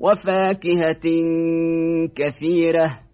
وفاكهة كثيرة.